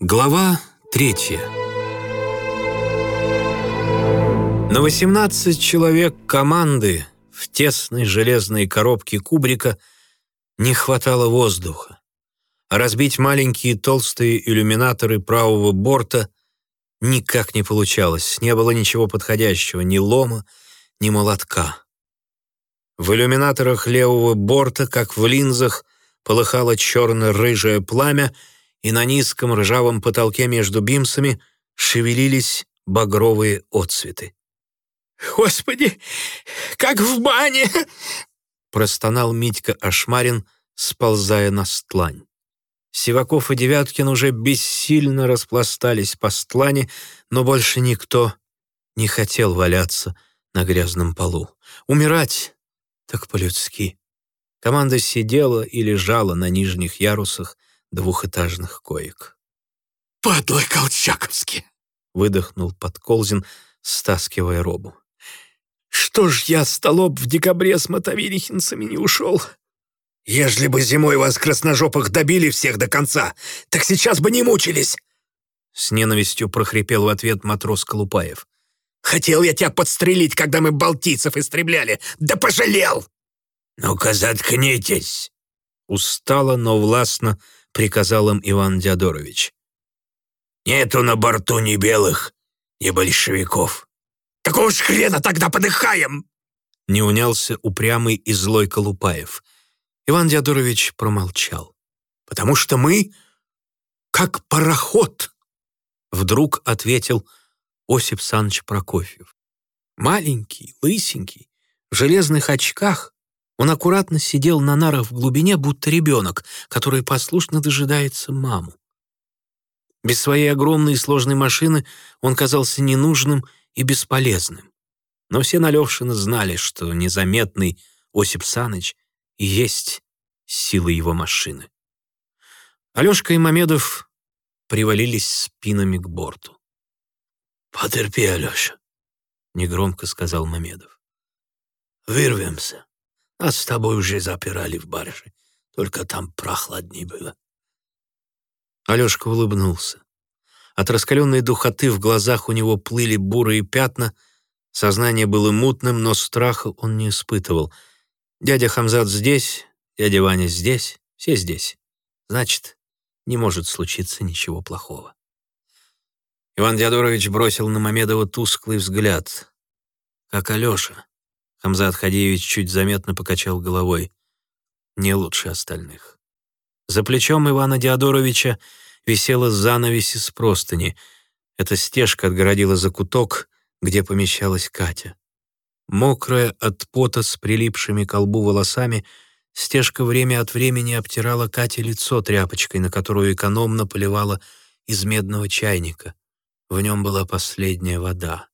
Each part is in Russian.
Глава третья. На 18 человек команды в тесной железной коробке кубрика не хватало воздуха, разбить маленькие толстые иллюминаторы правого борта никак не получалось, не было ничего подходящего, ни лома, ни молотка. В иллюминаторах левого борта, как в линзах, полыхало черно-рыжее пламя, и на низком ржавом потолке между бимсами шевелились багровые отцветы. «Господи, как в бане!» простонал Митька Ашмарин, сползая на стлань. Сиваков и Девяткин уже бессильно распластались по стлане, но больше никто не хотел валяться на грязном полу. Умирать так по-людски. Команда сидела и лежала на нижних ярусах, двухэтажных коек. «Падлы колчаковские!» — выдохнул Подколзин, стаскивая робу. «Что ж я, столоп, в декабре с мотовирихинцами не ушел? Ежели бы зимой вас красножопых добили всех до конца, так сейчас бы не мучились!» С ненавистью прохрипел в ответ матрос Колупаев. «Хотел я тебя подстрелить, когда мы балтийцев истребляли, да пожалел!» «Ну-ка, заткнитесь!» Устало, но властно приказал им Иван Диадорович. «Нету на борту ни белых, ни большевиков». «Какого ж хрена тогда подыхаем?» Не унялся упрямый и злой Колупаев. Иван Диадорович промолчал. «Потому что мы как пароход», — вдруг ответил Осип Саныч Прокофьев. Маленький, лысенький, в железных очках, он аккуратно сидел на нарах в глубине, будто ребенок, который послушно дожидается маму. Без своей огромной и сложной машины он казался ненужным и бесполезным. Но все Налевшины знали, что незаметный Осип Саныч есть сила его машины. Алешка и Мамедов привалились спинами к борту. «Потерпи, Алеша», — негромко сказал Мамедов. «Вырвемся». Нас с тобой уже запирали в барже, только там прохладней было». Алешка улыбнулся. От раскаленной духоты в глазах у него плыли бурые пятна, сознание было мутным, но страха он не испытывал. Дядя Хамзат здесь, дядя Ваня здесь, все здесь. Значит, не может случиться ничего плохого. Иван Диадорович бросил на Мамедова тусклый взгляд. Как Алеша. Хамзат Хадеевич чуть заметно покачал головой. Не лучше остальных. За плечом Ивана Диадоровича висела занавесь из простыни. Эта стежка отгородила закуток, где помещалась Катя. Мокрая от пота с прилипшими к колбу волосами, стежка время от времени обтирала Кате лицо тряпочкой, на которую экономно поливала из медного чайника. В нем была последняя вода.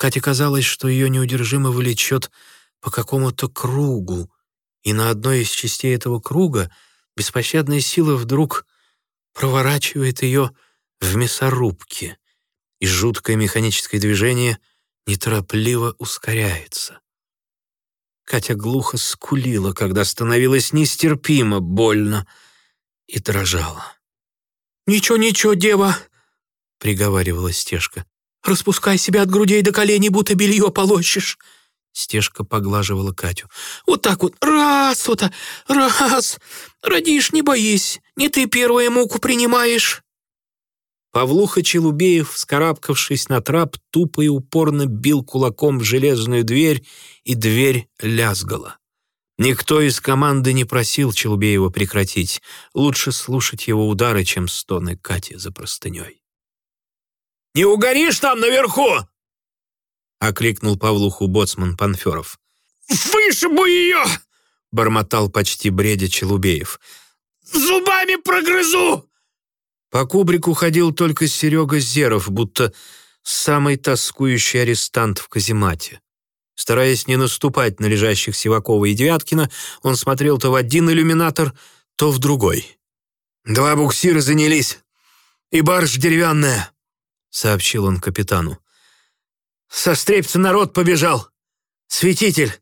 Кате казалось, что ее неудержимо влечет по какому-то кругу, и на одной из частей этого круга беспощадная сила вдруг проворачивает ее в мясорубке, и жуткое механическое движение неторопливо ускоряется. Катя глухо скулила, когда становилось нестерпимо больно и дрожала. «Ничего, ничего, дева!» — приговаривала стежка. Распускай себя от грудей до коленей, будто белье полощешь». Стежка поглаживала Катю. «Вот так вот, раз, вот так, раз. Родишь, не боись, не ты первая муку принимаешь». Павлуха Челубеев, вскарабкавшись на трап, тупо и упорно бил кулаком в железную дверь, и дверь лязгала. Никто из команды не просил Челубеева прекратить. Лучше слушать его удары, чем стоны Кати за простыней. Не угоришь там наверху?» — окликнул Павлуху боцман Панферов. «Вышибу ее!» — бормотал почти бредя Челубеев. «Зубами прогрызу!» По кубрику ходил только Серега Зеров, будто самый тоскующий арестант в каземате. Стараясь не наступать на лежащих Сивакова и Девяткина, он смотрел то в один иллюминатор, то в другой. «Два буксира занялись, и барж деревянная», — сообщил он капитану. «Со стрепца народ побежал. Светитель,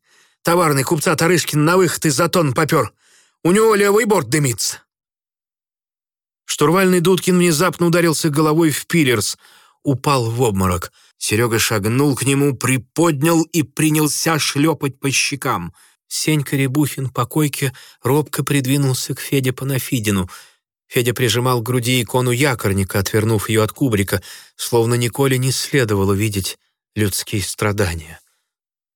товарный купца Тарышкин на выход из затон попер. У него левый борт дымится». Штурвальный Дудкин внезапно ударился головой в пилерс, упал в обморок. Серега шагнул к нему, приподнял и принялся шлепать по щекам. Сенька Рябухин по койке робко придвинулся к Феде Панафидину. Федя прижимал к груди икону якорника, отвернув ее от кубрика, словно Николе не следовало видеть людские страдания.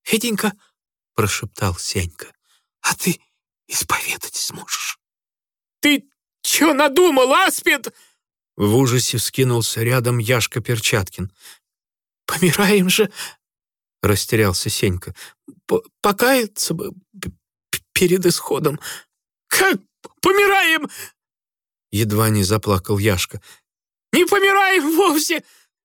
«Феденька», — прошептал Сенька, — «а ты исповедать сможешь?» «Ты чё надумал, Аспид?» В ужасе вскинулся рядом Яшка Перчаткин. «Помираем же!» — растерялся Сенька. «Покаяться бы перед исходом». «Как помираем?» Едва не заплакал Яшка. «Не помираем вовсе!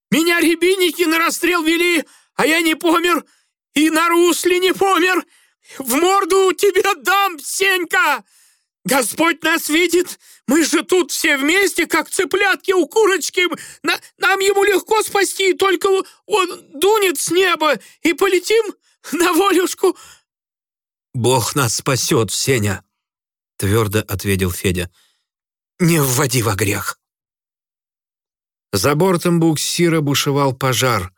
Меня рябинники на расстрел вели, а я не помер и на русле не помер! В морду тебе дам, Сенька! Господь нас видит! Мы же тут все вместе, как цыплятки у курочки! На, нам ему легко спасти, только он дунет с неба, и полетим на волюшку!» «Бог нас спасет, Сеня!» — твердо ответил Федя. «Не вводи во грех!» За бортом буксира бушевал пожар.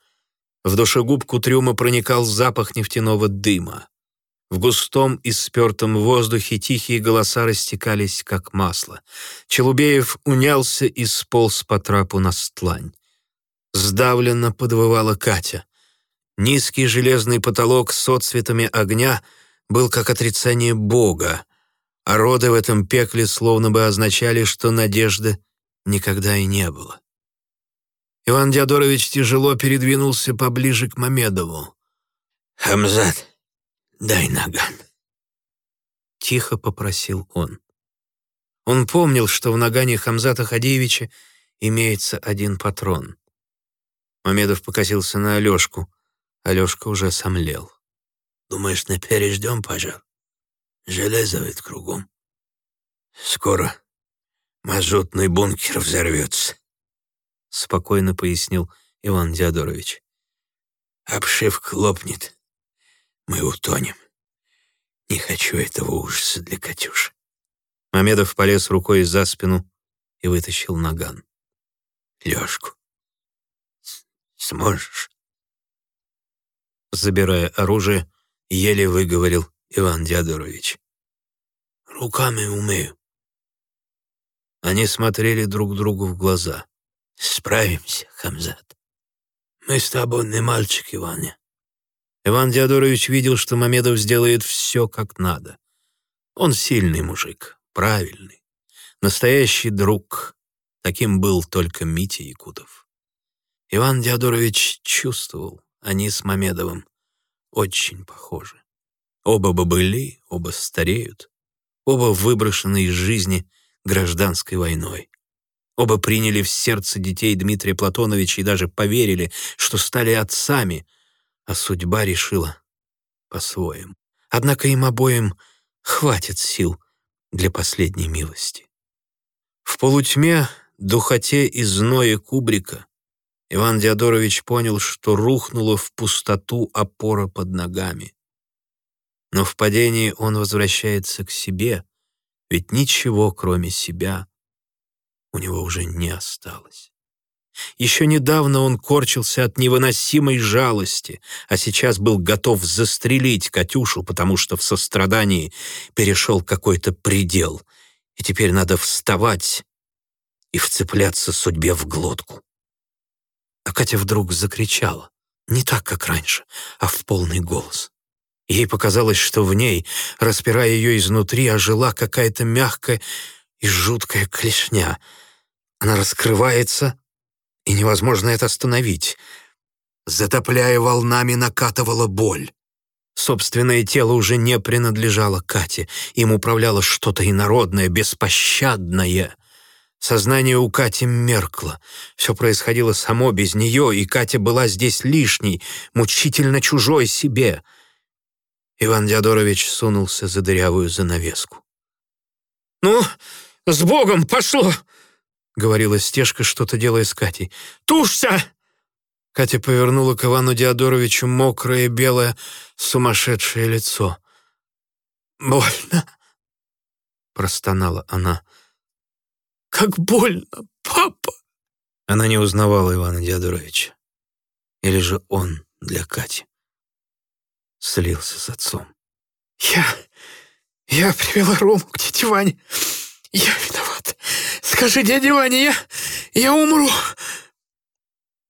В душегубку трюма проникал запах нефтяного дыма. В густом и спертом воздухе тихие голоса растекались, как масло. Челубеев унялся и сполз по трапу на стлань. Сдавленно подвывала Катя. Низкий железный потолок с отцветами огня был как отрицание Бога, а роды в этом пекле словно бы означали, что надежды никогда и не было. Иван Диадорович тяжело передвинулся поближе к Мамедову. «Хамзат, дай наган», — тихо попросил он. Он помнил, что в нагане Хамзата Хадеевича имеется один патрон. Мамедов покосился на Алешку. Алешка уже сомлел. «Думаешь, не переждем пожар? Железо ведь кругом. Скоро мазутный бункер взорвется. — спокойно пояснил Иван Диадорович. «Обшивка лопнет. Мы утонем. Не хочу этого ужаса для Катюши». Мамедов полез рукой за спину и вытащил наган. «Лёшку, сможешь?» Забирая оружие, еле выговорил Иван Диадорович. «Руками умею». Они смотрели друг другу в глаза. Справимся, Хамзат. Мы с тобой не мальчик, Иваня. Иван Диадорович видел, что Мамедов сделает все как надо. Он сильный мужик, правильный, настоящий друг. Таким был только Митя Якутов. Иван Диадорович чувствовал, они с Мамедовым очень похожи. Оба бобыли, оба стареют, оба выброшены из жизни гражданской войной. Оба приняли в сердце детей Дмитрия Платоновича и даже поверили, что стали отцами, а судьба решила по-своему. Однако им обоим хватит сил для последней милости. В полутьме, духоте и зное кубрика Иван Диадорович понял, что рухнула в пустоту опора под ногами. Но в падении он возвращается к себе, ведь ничего, кроме себя, у него уже не осталось. Еще недавно он корчился от невыносимой жалости, а сейчас был готов застрелить Катюшу, потому что в сострадании перешел какой-то предел, и теперь надо вставать и вцепляться судьбе в глотку. А Катя вдруг закричала, не так, как раньше, а в полный голос. Ей показалось, что в ней, распирая ее изнутри, ожила какая-то мягкая и жуткая клешня — она раскрывается, и невозможно это остановить. Затопляя волнами, накатывала боль. Собственное тело уже не принадлежало Кате. Им управляло что-то инородное, беспощадное. Сознание у Кати меркло. Все происходило само без нее, и Катя была здесь лишней, мучительно чужой себе. Иван Диадорович сунулся за дырявую занавеску. «Ну, с Богом пошло!» говорила Стежка, что-то делая с Катей. «Тушься!» Катя повернула к Ивану Диадоровичу мокрое, белое, сумасшедшее лицо. «Больно!» — простонала она. как больно, папа!» Она не узнавала Ивана Диадоровича. Или же он для Кати слился с отцом. «Я... я привела Рому к дяде Ване. Я виноват. Скажи, дядя Ваня, я... я умру».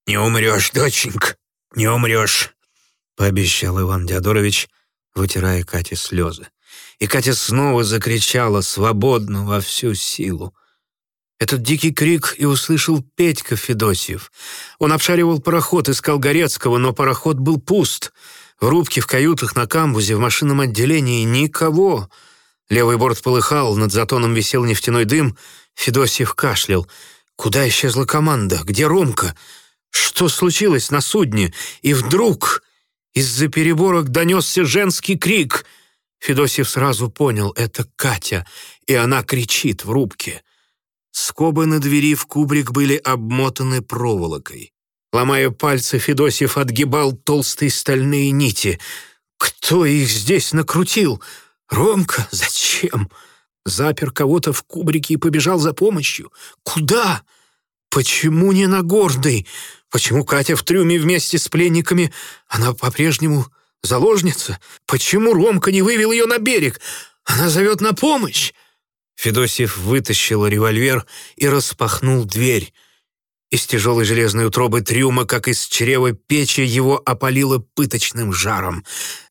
«Не умрешь, доченька, не умрешь», — пообещал Иван Диадорович, вытирая Кате слезы. И Катя снова закричала свободно во всю силу. Этот дикий крик и услышал Петька Федосьев. Он обшаривал пароход, искал Горецкого, но пароход был пуст. В рубке, в каютах, на камбузе, в машинном отделении никого. Левый борт полыхал, над затоном висел нефтяной дым. Федосьев кашлял. Куда исчезла команда? Где Ромка? Что случилось на судне? И вдруг из-за переборок донесся женский крик. Федосьев сразу понял — это Катя, и она кричит в рубке. Скобы на двери в кубрик были обмотаны проволокой. Ломая пальцы, Федосьев отгибал толстые стальные нити. Кто их здесь накрутил? Ромка? Зачем? Запер кого-то в кубрике и побежал за помощью. Куда? Почему не на гордой? Почему Катя в трюме вместе с пленниками? Она по-прежнему заложница? Почему Ромка не вывел ее на берег? Она зовет на помощь. Федосьев вытащил револьвер и распахнул дверь. Из тяжелой железной утробы трюма, как из чрева печи, его опалило пыточным жаром.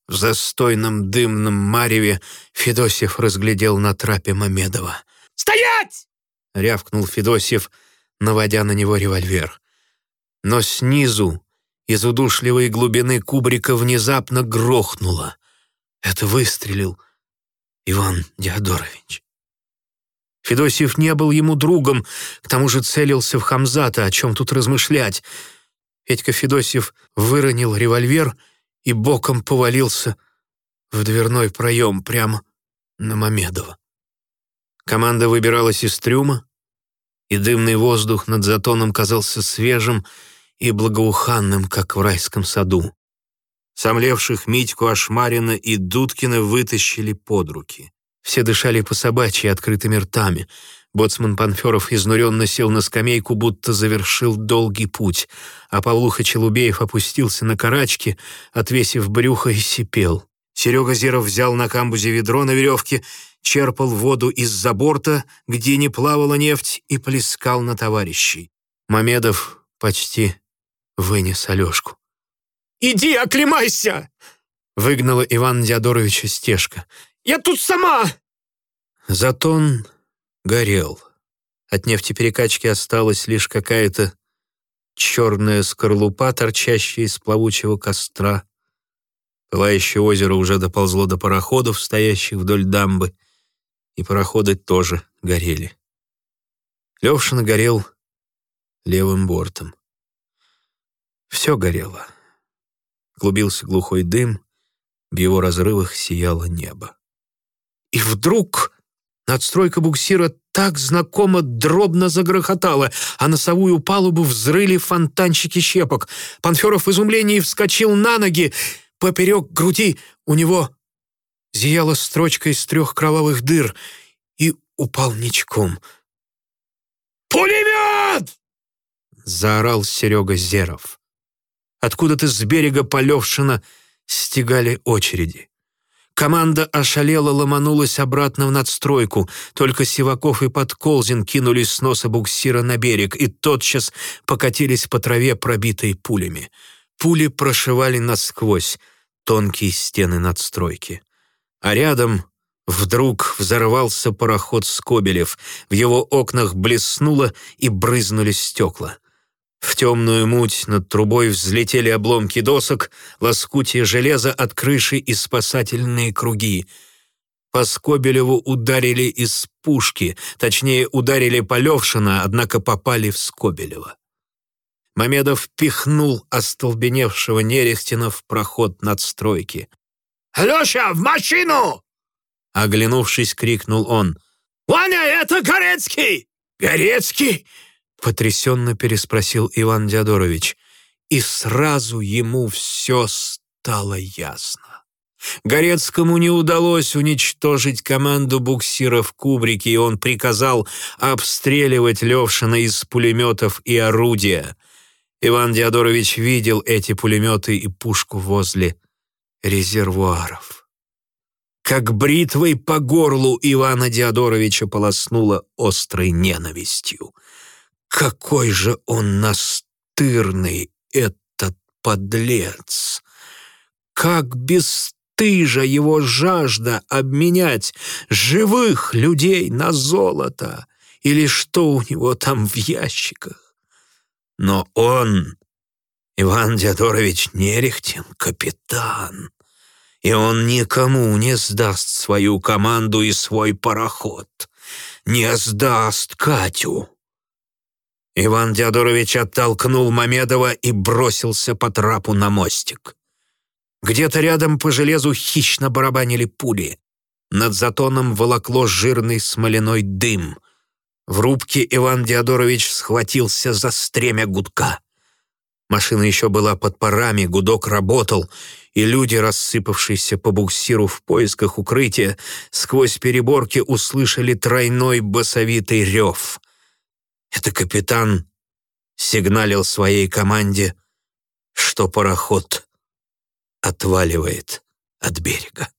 В застойном дымном мареве Федосьев разглядел на трапе Мамедова. «Стоять!» — рявкнул Федосьев, наводя на него револьвер. Но снизу, из удушливой глубины кубрика, внезапно грохнуло. Это выстрелил Иван Диадорович. Федосьев не был ему другом, к тому же целился в Хамзата, о чем тут размышлять. Федька Федосьев выронил револьвер и боком повалился в дверной проем прямо на Мамедова. Команда выбиралась из трюма, и дымный воздух над затоном казался свежим и благоуханным, как в райском саду. Сомлевших Митьку Ашмарина и Дудкина вытащили под руки. Все дышали по собачьи открытыми ртами. Боцман Панферов изнуренно сел на скамейку, будто завершил долгий путь, а Павлуха Челубеев опустился на карачки, отвесив брюхо и сипел. Серега Зеров взял на камбузе ведро на веревке, черпал воду из-за борта, где не плавала нефть, и плескал на товарищей. Мамедов почти вынес Алешку. «Иди, оклемайся!» — выгнала Иван Диадоровича стежка. Я тут сама!» Затон горел. От нефтеперекачки осталась лишь какая-то черная скорлупа, торчащая из плавучего костра. Пылающее озеро уже доползло до пароходов, стоящих вдоль дамбы, и пароходы тоже горели. Левшин горел левым бортом. Все горело. Клубился глухой дым, в его разрывах сияло небо. И вдруг надстройка буксира так знакомо дробно загрохотала, а носовую палубу взрыли фонтанчики щепок. Панферов в изумлении вскочил на ноги. Поперек груди у него зияла строчка из трех кровавых дыр и упал ничком. «Пулемет!» — заорал Серега Зеров. Откуда-то с берега Полевшина стегали очереди. Команда ошалела ломанулась обратно в надстройку. Только Сиваков и Подколзин кинулись с носа буксира на берег и тотчас покатились по траве, пробитой пулями. Пули прошивали насквозь тонкие стены надстройки. А рядом вдруг взорвался пароход Скобелев. В его окнах блеснуло и брызнули стекла. В темную муть над трубой взлетели обломки досок, лоскутие железа от крыши и спасательные круги. По Скобелеву ударили из пушки, точнее, ударили по Левшина, однако попали в Скобелева. Мамедов пихнул остолбеневшего Нерехтина в проход надстройки. «Алеша, в машину!» Оглянувшись, крикнул он. «Ваня, это Горецкий!» «Горецкий!» Потрясенно переспросил Иван Диадорович. И сразу ему все стало ясно. Горецкому не удалось уничтожить команду буксиров Кубрики, и он приказал обстреливать Левшина из пулеметов и орудия. Иван Диадорович видел эти пулеметы и пушку возле резервуаров. Как бритвой по горлу Ивана Диадоровича полоснуло острой ненавистью. Какой же он настырный, этот подлец! Как бесстыжа его жажда обменять живых людей на золото! Или что у него там в ящиках? Но он, Иван Диадорович Нерехтин, капитан, и он никому не сдаст свою команду и свой пароход, не сдаст Катю. Иван Диадорович оттолкнул Мамедова и бросился по трапу на мостик. Где-то рядом по железу хищно барабанили пули. Над затоном волокло жирный смоляной дым — в рубке Иван Диадорович схватился за стремя гудка. Машина еще была под парами, гудок работал, и люди, рассыпавшиеся по буксиру в поисках укрытия, сквозь переборки услышали тройной басовитый рев. Это капитан сигналил своей команде, что пароход отваливает от берега.